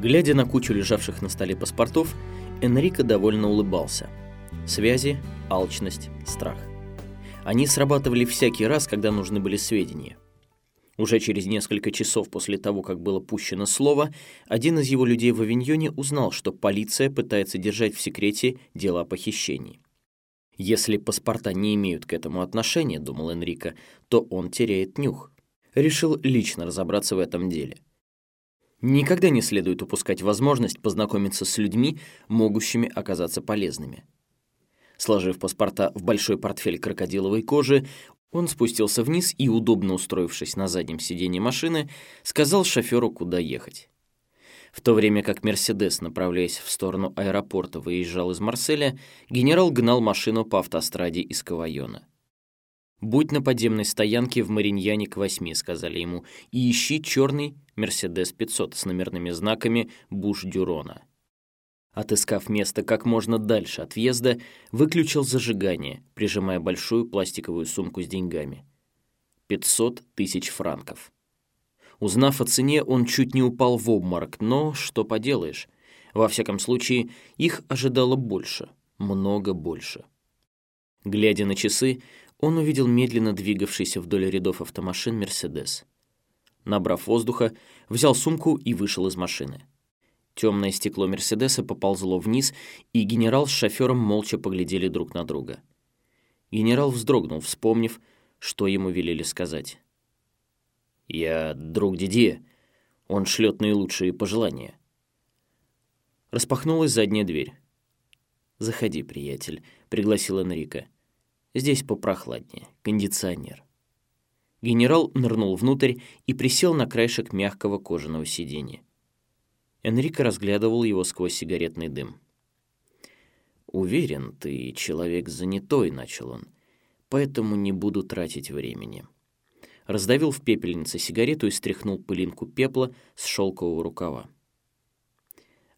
Глядя на кучу лежавших на столе паспортов, Энрико довольно улыбался. Связи, алчность, страх. Они срабатывали всякий раз, когда нужны были сведения. Уже через несколько часов после того, как было пущено слово, один из его людей в Авиньоне узнал, что полиция пытается держать в секрете дело о похищении. Если паспорта не имеют к этому отношения, думал Энрико, то он теряет нюх. Решил лично разобраться в этом деле. Никогда не следует упускать возможность познакомиться с людьми, могущими оказаться полезными. Сложив паспорта в большой портфель крокодиловой кожи, он спустился вниз и, удобно устроившись на заднем сиденье машины, сказал шоферу, куда ехать. В то время как «Мерседес», направляясь в сторону аэропорта, выезжал из Марселя, генерал гнал машину по автостраде из Кавайона. «Будь на подземной стоянке в Мариньяне к восьми», — сказали ему, «и ищи черный Мерседес 500 с номерными знаками Буш-Дюрона». Отыскав место как можно дальше от въезда, выключил зажигание, прижимая большую пластиковую сумку с деньгами. 500 тысяч франков. Узнав о цене, он чуть не упал в обморок, но что поделаешь. Во всяком случае, их ожидало больше, много больше. Глядя на часы, он увидел медленно двигавшийся вдоль рядов автомашин «Мерседес». Набрав воздуха, взял сумку и вышел из машины. Темное стекло «Мерседеса» поползло вниз, и генерал с шофером молча поглядели друг на друга. Генерал вздрогнул, вспомнив, что ему велели сказать. «Я друг Дидье. Он шлет наилучшие пожелания». Распахнулась задняя дверь. «Заходи, приятель», — пригласил Энрико. Здесь попрохладнее, кондиционер. Генерал нырнул внутрь и присел на краешек мягкого кожаного сиденья. Энрико разглядывал его сквозь сигаретный дым. «Уверен, ты человек занятой», — начал он, — «поэтому не буду тратить времени». Раздавил в пепельнице сигарету и стряхнул пылинку пепла с шелкового рукава.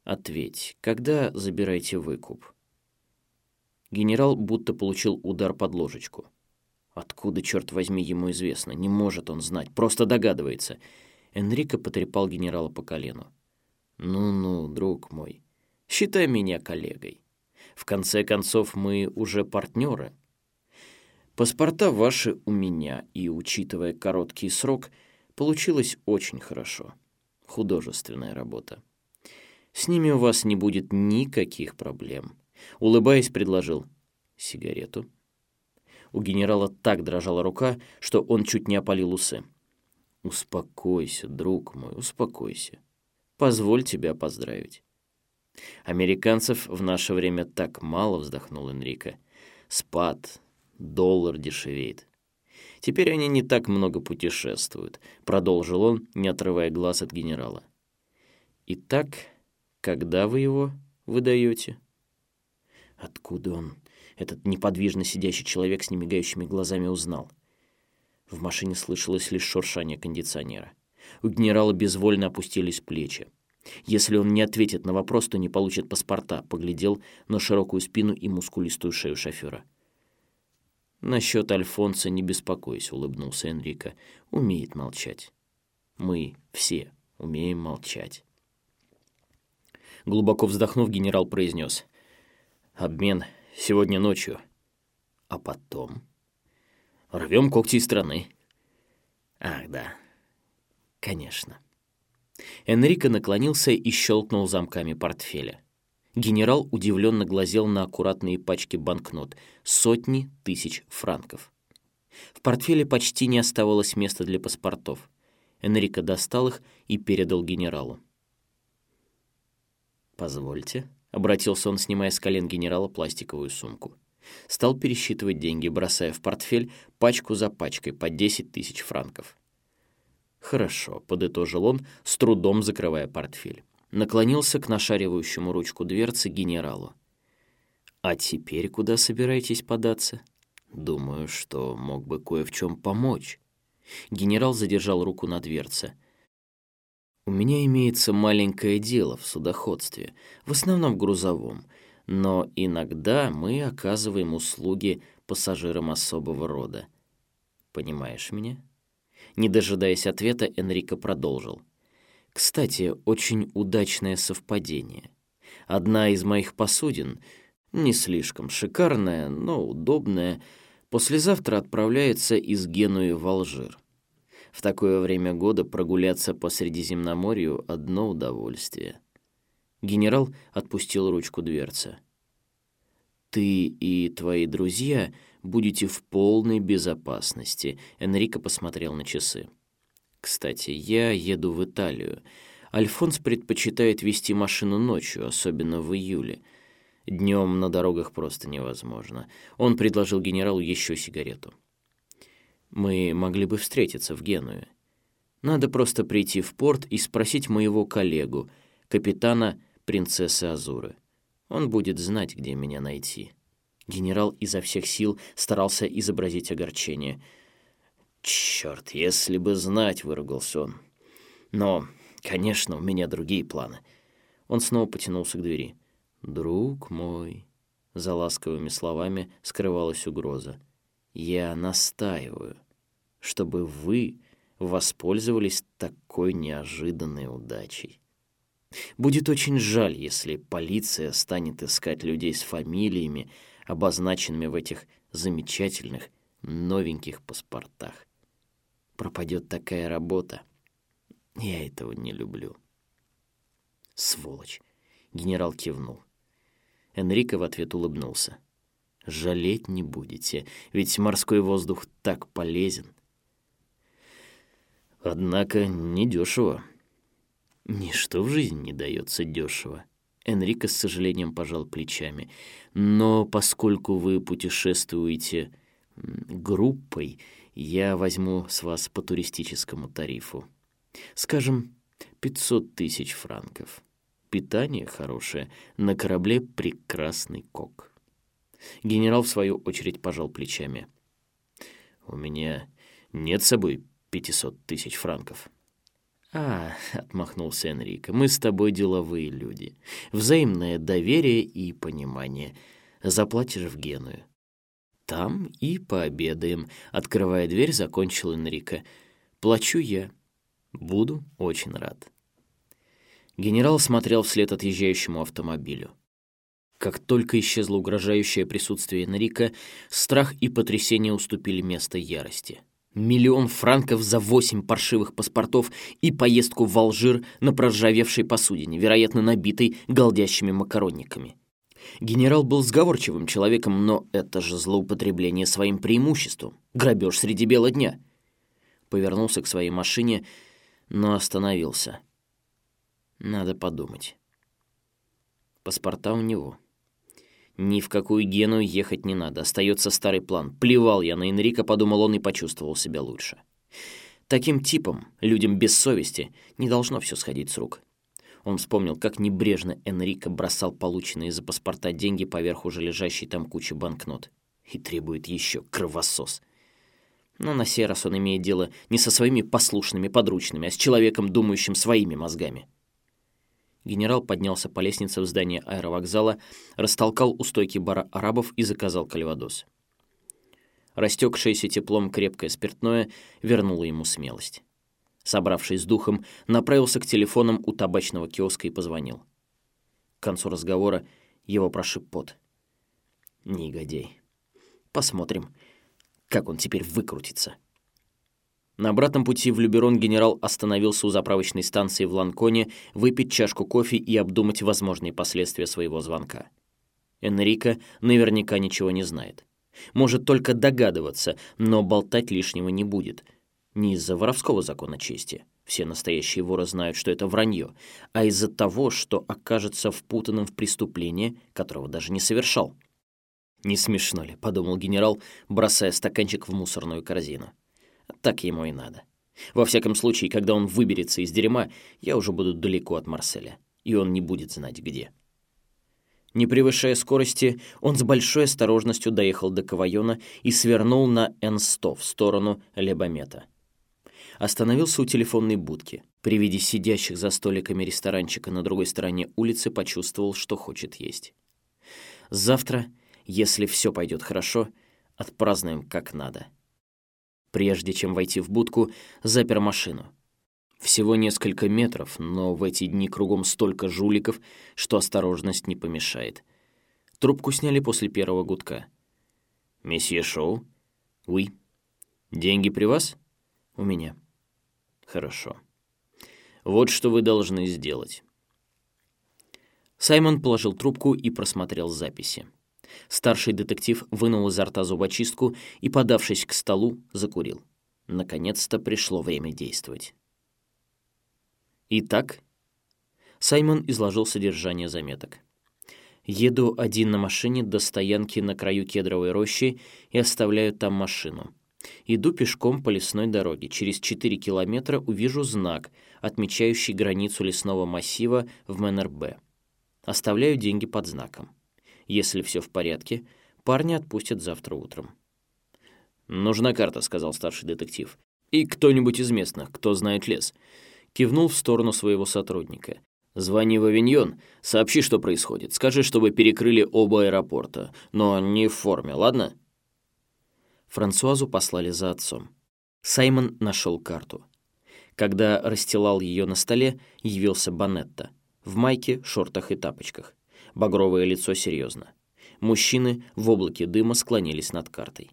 «Ответь, когда забираете выкуп?» Генерал будто получил удар под ложечку. Откуда, черт возьми, ему известно? Не может он знать, просто догадывается. Энрико потрепал генерала по колену. «Ну-ну, друг мой, считай меня коллегой. В конце концов, мы уже партнеры. Паспорта ваши у меня, и, учитывая короткий срок, получилось очень хорошо. Художественная работа. С ними у вас не будет никаких проблем. Улыбаясь, предложил сигарету. У генерала так дрожала рука, что он чуть не опалил усы. «Успокойся, друг мой, успокойся. Позволь тебя поздравить». «Американцев в наше время так мало», — вздохнул Энрико. «Спад, доллар дешевеет. Теперь они не так много путешествуют», — продолжил он, не отрывая глаз от генерала. «Итак, когда вы его выдаете?» Откуда он, этот неподвижно сидящий человек с немигающими глазами, узнал? В машине слышалось лишь шуршание кондиционера. У генерала безвольно опустились плечи. Если он не ответит на вопрос, то не получит паспорта, поглядел на широкую спину и мускулистую шею шофера. «Насчет Альфонса не беспокойся», — улыбнулся Энрико. «Умеет молчать. Мы все умеем молчать». Глубоко вздохнув, генерал произнес. Обмен сегодня ночью. А потом? Рвем когти из страны. Ах, да. Конечно. Энрико наклонился и щелкнул замками портфеля. Генерал удивленно глазел на аккуратные пачки банкнот. Сотни тысяч франков. В портфеле почти не оставалось места для паспортов. Энрико достал их и передал генералу. «Позвольте», Обратился он, снимая с колен генерала пластиковую сумку. Стал пересчитывать деньги, бросая в портфель пачку за пачкой по 10 тысяч франков. «Хорошо», — подытожил он, с трудом закрывая портфель. Наклонился к нашаривающему ручку дверцы генералу. «А теперь куда собираетесь податься?» «Думаю, что мог бы кое в чем помочь». Генерал задержал руку на дверце. У меня имеется маленькое дело в судоходстве, в основном грузовом, но иногда мы оказываем услуги пассажирам особого рода. Понимаешь меня? Не дожидаясь ответа, Энрико продолжил. Кстати, очень удачное совпадение. Одна из моих посудин, не слишком шикарная, но удобная, послезавтра отправляется из Генуи в Алжир. В такое время года прогуляться по Средиземноморью — одно удовольствие. Генерал отпустил ручку дверцы. «Ты и твои друзья будете в полной безопасности», — Энрико посмотрел на часы. «Кстати, я еду в Италию. Альфонс предпочитает вести машину ночью, особенно в июле. Днем на дорогах просто невозможно. Он предложил генералу еще сигарету. Мы могли бы встретиться в Генуе. Надо просто прийти в порт и спросить моего коллегу, капитана принцессы Азуры. Он будет знать, где меня найти. Генерал изо всех сил старался изобразить огорчение. «Черт, если бы знать!» — выругался он. «Но, конечно, у меня другие планы». Он снова потянулся к двери. «Друг мой!» — за ласковыми словами скрывалась угроза. «Я настаиваю, чтобы вы воспользовались такой неожиданной удачей. Будет очень жаль, если полиция станет искать людей с фамилиями, обозначенными в этих замечательных новеньких паспортах. Пропадет такая работа. Я этого не люблю. Сволочь. Генерал кивнул. Энрико в ответ улыбнулся. Жалеть не будете, ведь морской воздух так полезен. Однако недешево. Ничто в жизни не дается дешево. Энрико с сожалением пожал плечами. Но поскольку вы путешествуете группой, я возьму с вас по туристическому тарифу. Скажем, 500 тысяч франков. Питание хорошее, на корабле прекрасный кок. Генерал, в свою очередь, пожал плечами. «У меня нет с собой 500 тысяч франков». «А, — отмахнулся Энрико, — мы с тобой деловые люди. Взаимное доверие и понимание. Заплатишь в Геную». «Там и пообедаем», — открывая дверь, закончил Энрико. «Плачу я. Буду очень рад». Генерал смотрел вслед отъезжающему автомобилю. Как только исчезло угрожающее присутствие Энрика, страх и потрясение уступили место ярости. Миллион франков за восемь паршивых паспортов и поездку в Алжир на проржавевшей посудине, вероятно, набитой голдящими макаронниками. Генерал был сговорчивым человеком, но это же злоупотребление своим преимуществом. Грабеж среди бела дня. Повернулся к своей машине, но остановился. Надо подумать. Паспорта у него. Ни в какую Геную ехать не надо, остается старый план. Плевал я на Энрика, подумал он и почувствовал себя лучше. Таким типом, людям без совести, не должно все сходить с рук. Он вспомнил, как небрежно Энрико бросал полученные за паспорта деньги поверх уже лежащей там кучи банкнот. И требует еще кровосос. Но на сей раз он имеет дело не со своими послушными подручными, а с человеком, думающим своими мозгами. Генерал поднялся по лестнице в здание аэровокзала, растолкал у стойки бара арабов и заказал кальвадос. Растекшееся теплом крепкое спиртное вернуло ему смелость. Собравшись с духом, направился к телефонам у табачного киоска и позвонил. К концу разговора его прошиб пот. Негодяй. Посмотрим, как он теперь выкрутится. На обратном пути в Люберон генерал остановился у заправочной станции в Ланконе выпить чашку кофе и обдумать возможные последствия своего звонка. Энрико наверняка ничего не знает. Может только догадываться, но болтать лишнего не будет. Не из-за воровского закона чести. Все настоящие воры знают, что это вранье, а из-за того, что окажется впутанным в преступление, которого даже не совершал. «Не смешно ли?» — подумал генерал, бросая стаканчик в мусорную корзину. Так ему и надо. Во всяком случае, когда он выберется из дерьма, я уже буду далеко от Марселя, и он не будет знать где. Не превышая скорости, он с большой осторожностью доехал до Кавайона и свернул на Н-100 в сторону Лебомета. Остановился у телефонной будки. При виде сидящих за столиками ресторанчика на другой стороне улицы почувствовал, что хочет есть. Завтра, если все пойдет хорошо, отпразднуем как надо прежде чем войти в будку, запер машину. Всего несколько метров, но в эти дни кругом столько жуликов, что осторожность не помешает. Трубку сняли после первого гудка. «Месье Шоу?» «Уи». «Деньги при вас?» «У меня». «Хорошо. Вот что вы должны сделать». Саймон положил трубку и просмотрел записи. Старший детектив вынул изо рта зубочистку и, подавшись к столу, закурил. Наконец-то пришло время действовать. Итак, Саймон изложил содержание заметок. Еду один на машине до стоянки на краю кедровой рощи и оставляю там машину. Иду пешком по лесной дороге. Через 4 километра увижу знак, отмечающий границу лесного массива в МНРБ. Оставляю деньги под знаком. Если все в порядке, парня отпустят завтра утром. «Нужна карта», — сказал старший детектив. «И кто-нибудь из местных, кто знает лес». Кивнул в сторону своего сотрудника. «Звони в Авиньон, сообщи, что происходит. Скажи, чтобы перекрыли оба аэропорта, но не в форме, ладно?» Франсуазу послали за отцом. Саймон нашел карту. Когда расстилал ее на столе, явился Банетта. В майке, шортах и тапочках. Багровое лицо серьезно. Мужчины в облаке дыма склонились над картой.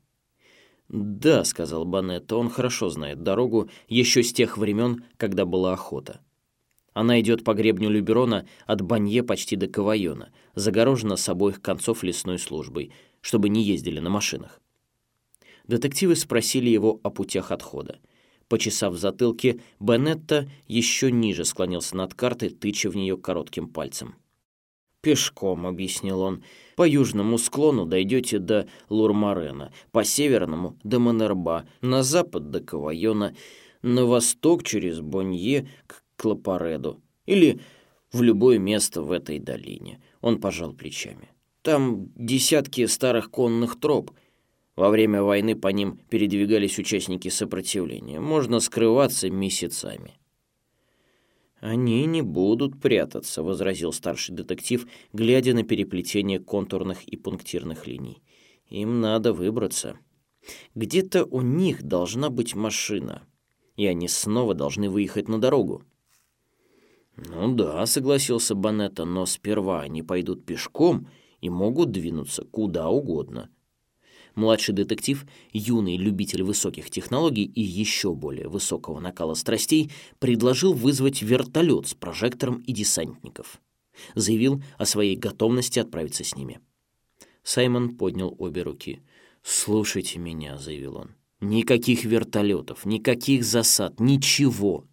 «Да», — сказал Банетта, — «он хорошо знает дорогу еще с тех времен, когда была охота». Она идет по гребню Люберона от Банье почти до Кавайона, загорожена с обоих концов лесной службой, чтобы не ездили на машинах. Детективы спросили его о путях отхода. Почесав в затылке, Беннетта еще ниже склонился над картой, тыча в нее коротким пальцем. «Пешком», — объяснил он, — «по южному склону дойдете до Лурмарена, по северному — до Монерба, на запад — до Кавайона, на восток через Бонье к Клапареду или в любое место в этой долине». Он пожал плечами. «Там десятки старых конных троп». Во время войны по ним передвигались участники сопротивления. Можно скрываться месяцами. «Они не будут прятаться», — возразил старший детектив, глядя на переплетение контурных и пунктирных линий. «Им надо выбраться. Где-то у них должна быть машина, и они снова должны выехать на дорогу». «Ну да», — согласился Банетта, «но сперва они пойдут пешком и могут двинуться куда угодно». Младший детектив, юный любитель высоких технологий и еще более высокого накала страстей, предложил вызвать вертолет с прожектором и десантников. Заявил о своей готовности отправиться с ними. Саймон поднял обе руки. «Слушайте меня», — заявил он. «Никаких вертолетов, никаких засад, ничего.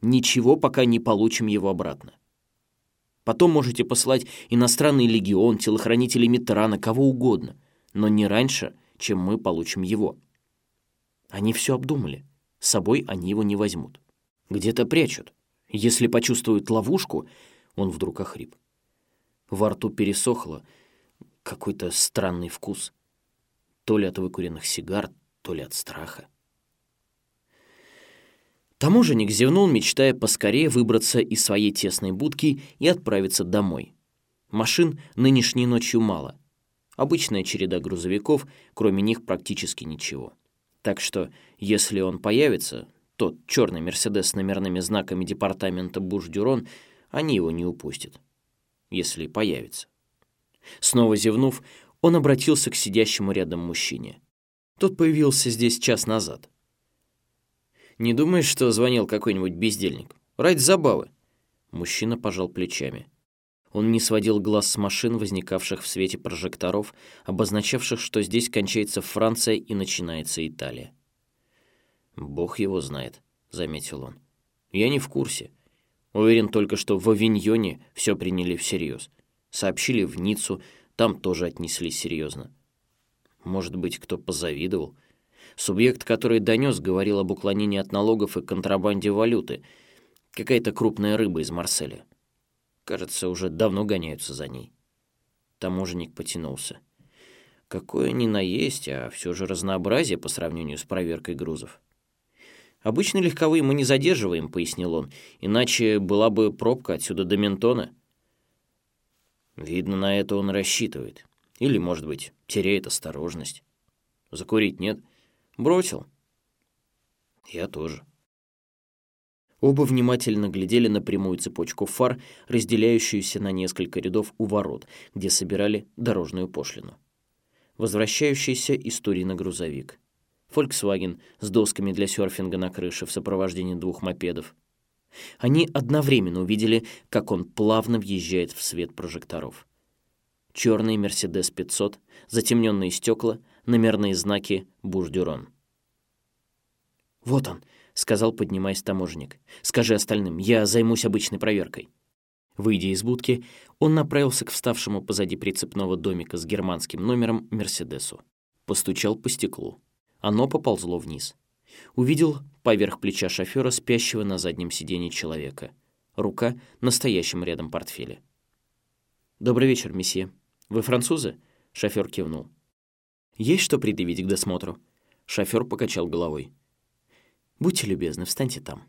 Ничего, пока не получим его обратно. Потом можете послать иностранный легион, телохранителей Митрана, кого угодно но не раньше, чем мы получим его. Они все обдумали. С собой они его не возьмут. Где-то прячут. Если почувствуют ловушку, он вдруг охрип. Во рту пересохло какой-то странный вкус. То ли от выкуренных сигар, то ли от страха. Таможенник зевнул, мечтая поскорее выбраться из своей тесной будки и отправиться домой. Машин нынешней ночью мало — Обычная череда грузовиков, кроме них практически ничего. Так что, если он появится, тот черный «Мерседес» с номерными знаками департамента Буш-Дюрон, они его не упустят. Если появится. Снова зевнув, он обратился к сидящему рядом мужчине. Тот появился здесь час назад. «Не думаешь, что звонил какой-нибудь бездельник? Ради забавы?» Мужчина пожал плечами. Он не сводил глаз с машин, возникавших в свете прожекторов, обозначавших, что здесь кончается Франция и начинается Италия. «Бог его знает», — заметил он. «Я не в курсе. Уверен только, что в Авиньоне все приняли всерьез. Сообщили в Ниццу, там тоже отнеслись серьезно. Может быть, кто позавидовал? Субъект, который донес, говорил об уклонении от налогов и контрабанде валюты. Какая-то крупная рыба из Марселя. Кажется, уже давно гоняются за ней. Таможенник потянулся. Какое ни на есть, а все же разнообразие по сравнению с проверкой грузов. «Обычно легковые мы не задерживаем», — пояснил он, «иначе была бы пробка отсюда до Ментона». Видно, на это он рассчитывает. Или, может быть, теряет осторожность. Закурить нет? Бросил. Я тоже. Оба внимательно глядели на прямую цепочку фар, разделяющуюся на несколько рядов у ворот, где собирали дорожную пошлину. Возвращающийся из Турина грузовик. Volkswagen с досками для серфинга на крыше в сопровождении двух мопедов. Они одновременно увидели, как он плавно въезжает в свет прожекторов. Черный Mercedes 500, затемненные стекла, номерные знаки «Буш-Дюрон». «Вот он», — сказал, поднимаясь таможенник. «Скажи остальным, я займусь обычной проверкой». Выйдя из будки, он направился к вставшему позади прицепного домика с германским номером «Мерседесу». Постучал по стеклу. Оно поползло вниз. Увидел поверх плеча шофера спящего на заднем сиденье человека. Рука настоящим рядом портфеля. «Добрый вечер, месье. Вы французы?» Шофер кивнул. «Есть что предъявить к досмотру?» Шофер покачал головой. Будьте любезны, встаньте там».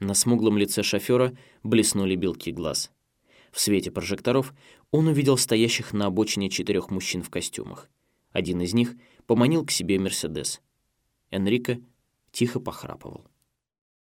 На смуглом лице шофера блеснули белки глаз. В свете прожекторов он увидел стоящих на обочине четырех мужчин в костюмах. Один из них поманил к себе Мерседес. Энрико тихо похрапывал.